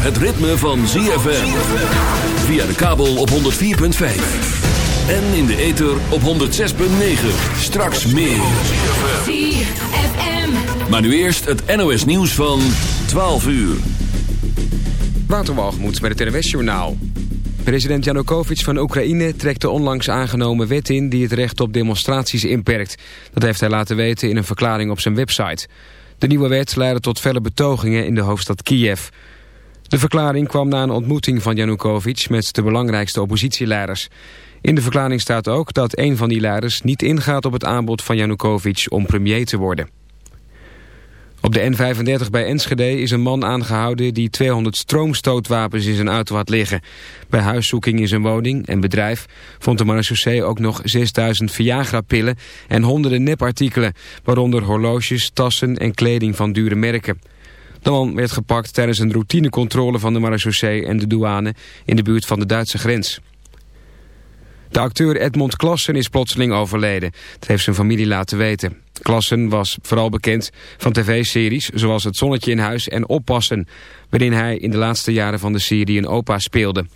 het ritme van ZFM. Via de kabel op 104.5. En in de ether op 106.9. Straks meer. ZFM. Maar nu eerst het NOS nieuws van 12 uur. Waterwalgemoed met het NOS Journaal. President Janukovic van Oekraïne trekt de onlangs aangenomen wet in... die het recht op demonstraties inperkt. Dat heeft hij laten weten in een verklaring op zijn website. De nieuwe wet leidde tot felle betogingen in de hoofdstad Kiev. De verklaring kwam na een ontmoeting van Janukovic... met de belangrijkste oppositieleiders. In de verklaring staat ook dat een van die leiders niet ingaat op het aanbod van Janukovic... om premier te worden. Op de N35 bij Enschede is een man aangehouden die 200 stroomstootwapens in zijn auto had liggen. Bij huiszoeking in zijn woning en bedrijf vond de marechaussee ook nog 6000 Viagra-pillen en honderden nepartikelen, waaronder horloges, tassen en kleding van dure merken. De man werd gepakt tijdens een routinecontrole van de marechaussee en de douane in de buurt van de Duitse grens. De acteur Edmond Klassen is plotseling overleden. Dat heeft zijn familie laten weten. Klassen was vooral bekend van tv-series zoals Het Zonnetje in Huis en Oppassen... waarin hij in de laatste jaren van de serie een opa speelde.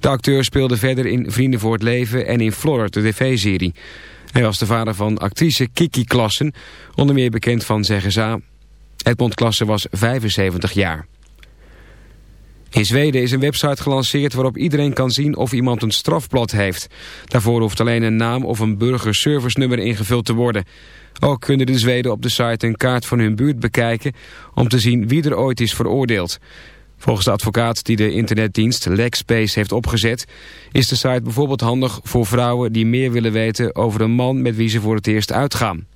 De acteur speelde verder in Vrienden voor het Leven en in Florida, de tv-serie. Hij was de vader van actrice Kiki Klassen, onder meer bekend van Zeggen Za. Edmond Klassen was 75 jaar. In Zweden is een website gelanceerd waarop iedereen kan zien of iemand een strafblad heeft. Daarvoor hoeft alleen een naam of een burgerservice-nummer ingevuld te worden. Ook kunnen de Zweden op de site een kaart van hun buurt bekijken om te zien wie er ooit is veroordeeld. Volgens de advocaat die de internetdienst Lexspace heeft opgezet... is de site bijvoorbeeld handig voor vrouwen die meer willen weten over een man met wie ze voor het eerst uitgaan.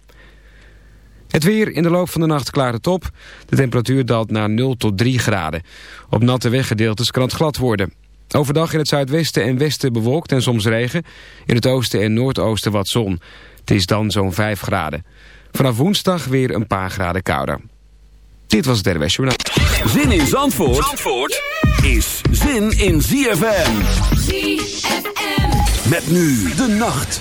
Het weer in de loop van de nacht klaart het op. De temperatuur daalt naar 0 tot 3 graden. Op natte weggedeeltes kan het glad worden. Overdag in het zuidwesten en westen bewolkt en soms regen. In het oosten en noordoosten wat zon. Het is dan zo'n 5 graden. Vanaf woensdag weer een paar graden kouder. Dit was het RWS Journaal. Zin in Zandvoort, Zandvoort is zin in ZFM. ZFM. Met nu de nacht.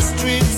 Streets.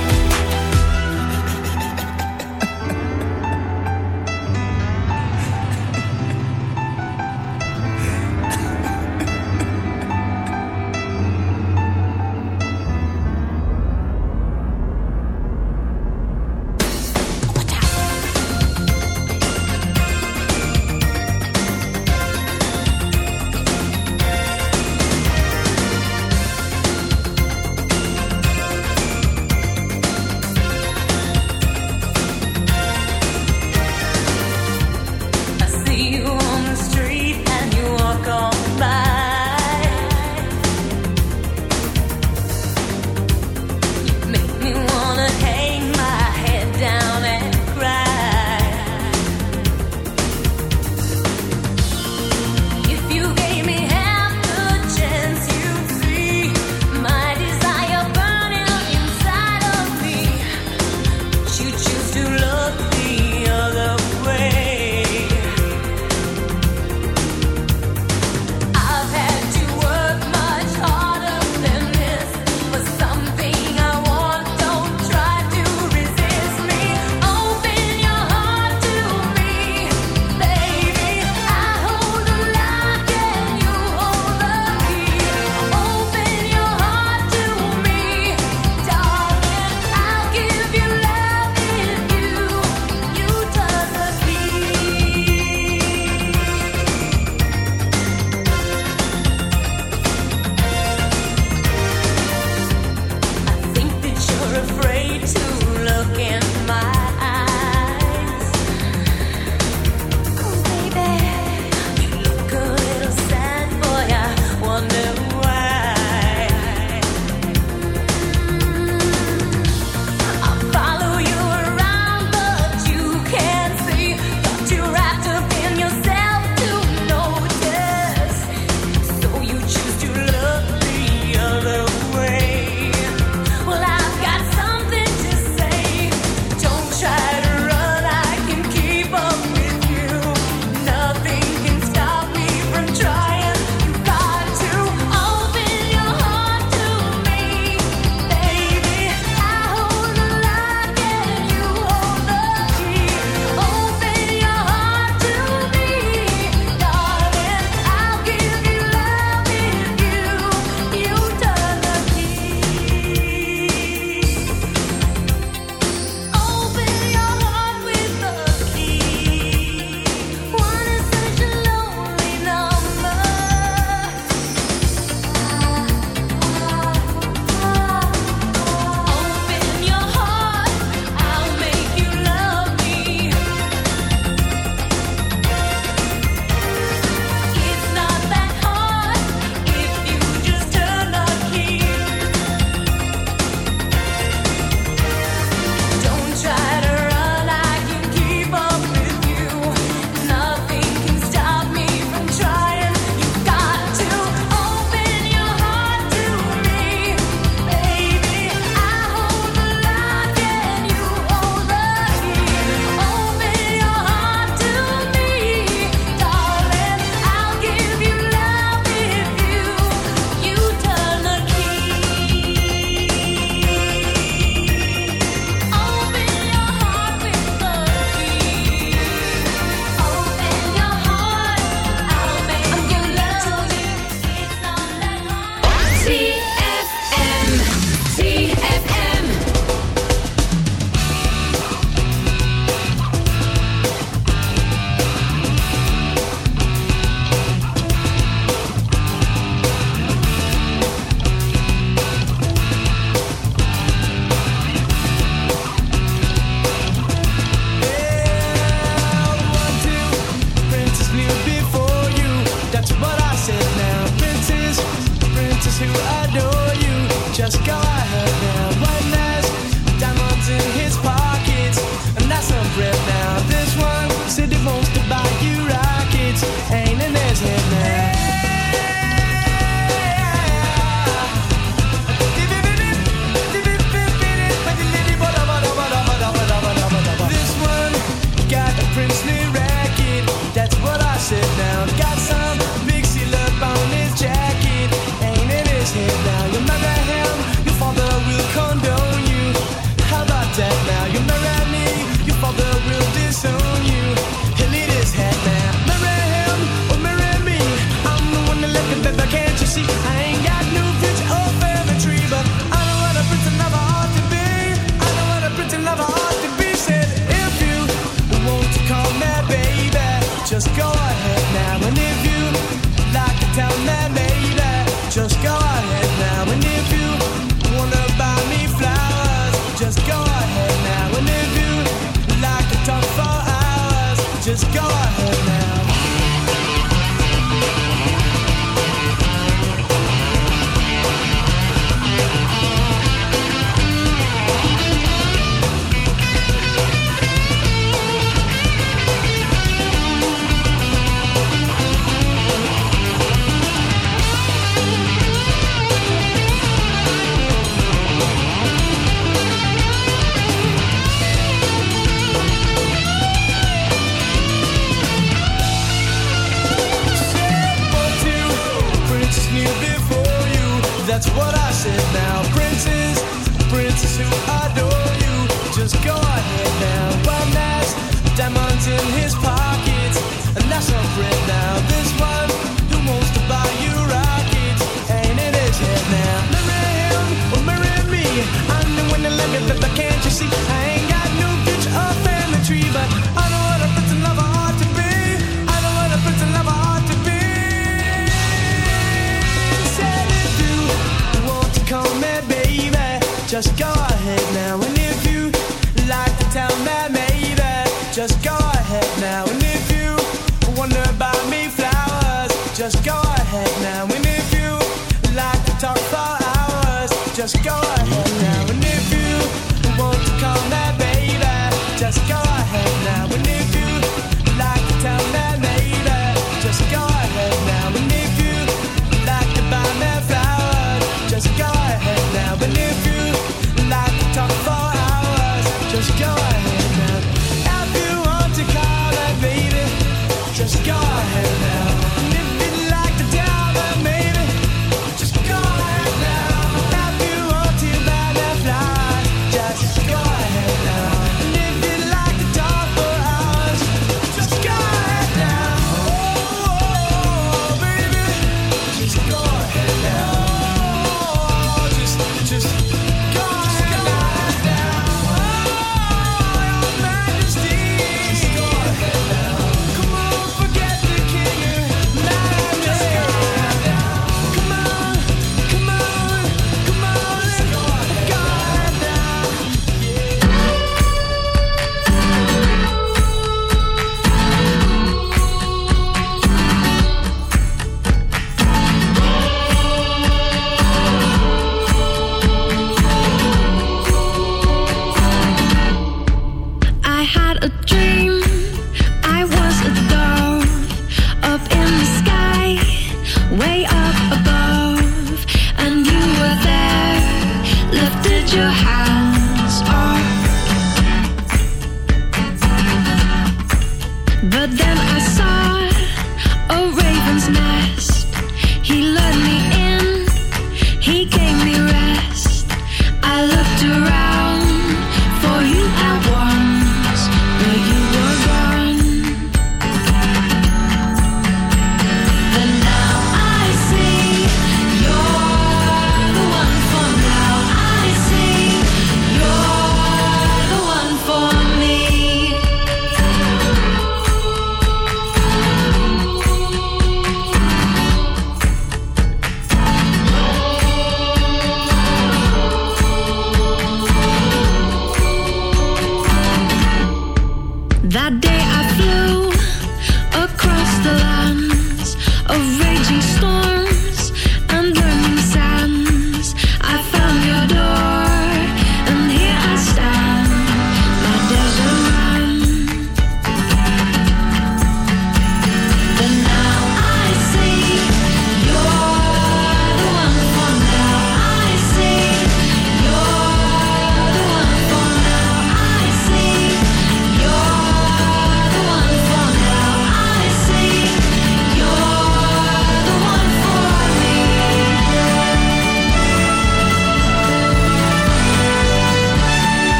who I don't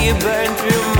you burn through my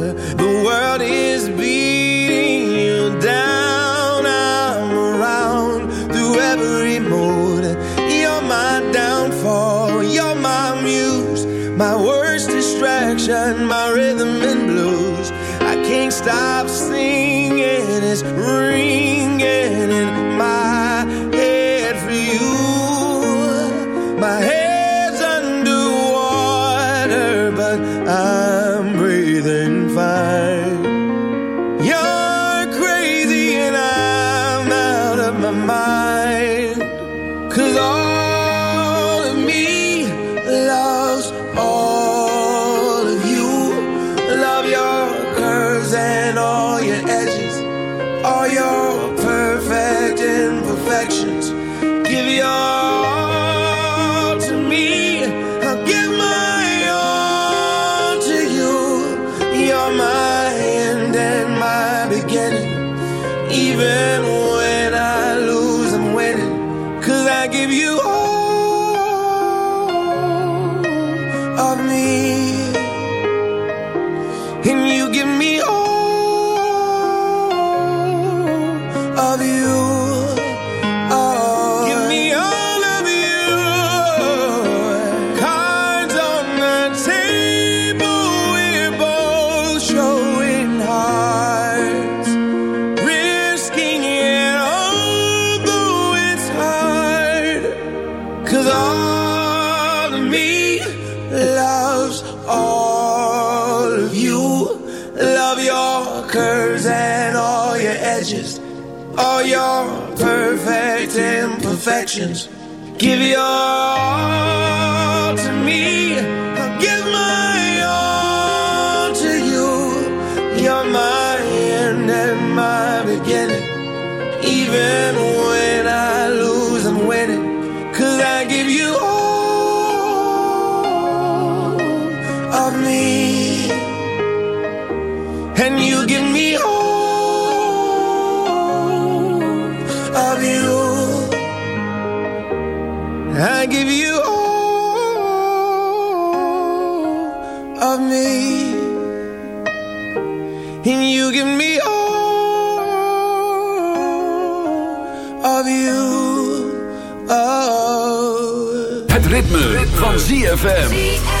Give your all. I give you all of me. Oh. Het ritme, van ZFM.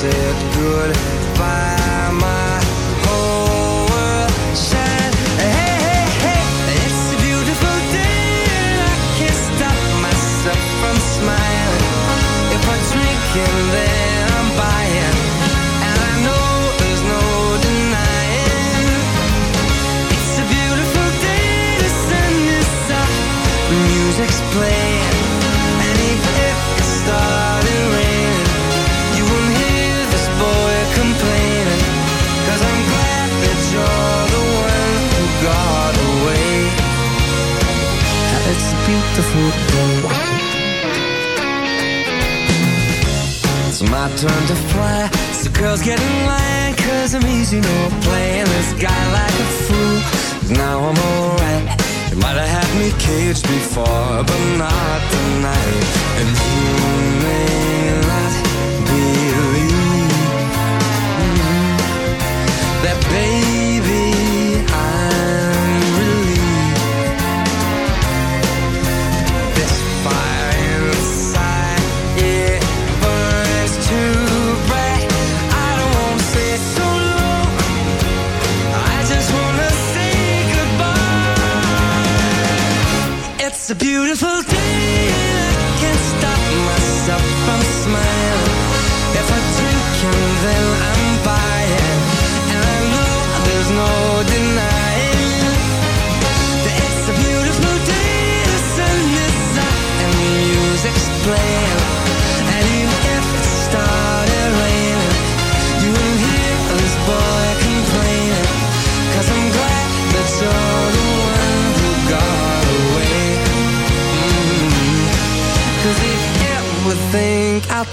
said good It's my turn to fly. So girls get in line Cause I'm easy, you know Playing this guy like a fool. Now I'm alright. You might have had me caged before But not tonight. And you may not believe That baby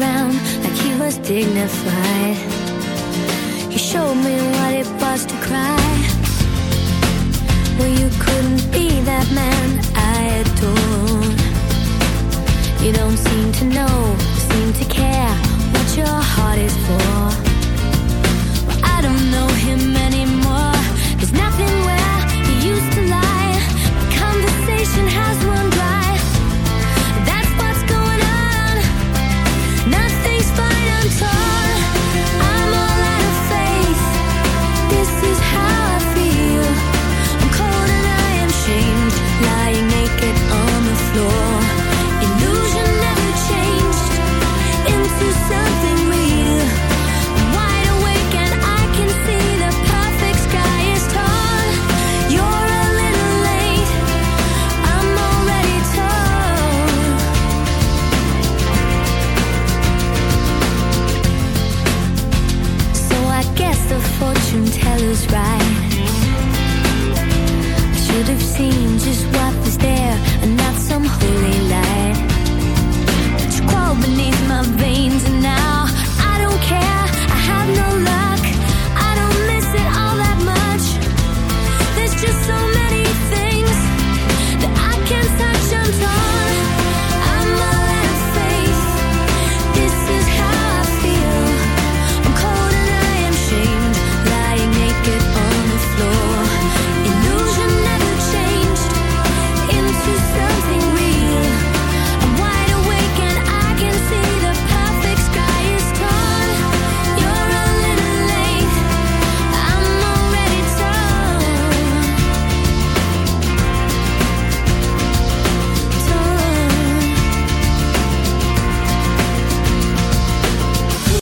around like he was dignified. He showed me what it was to cry. Well, you couldn't be that man I adore. You don't seem to know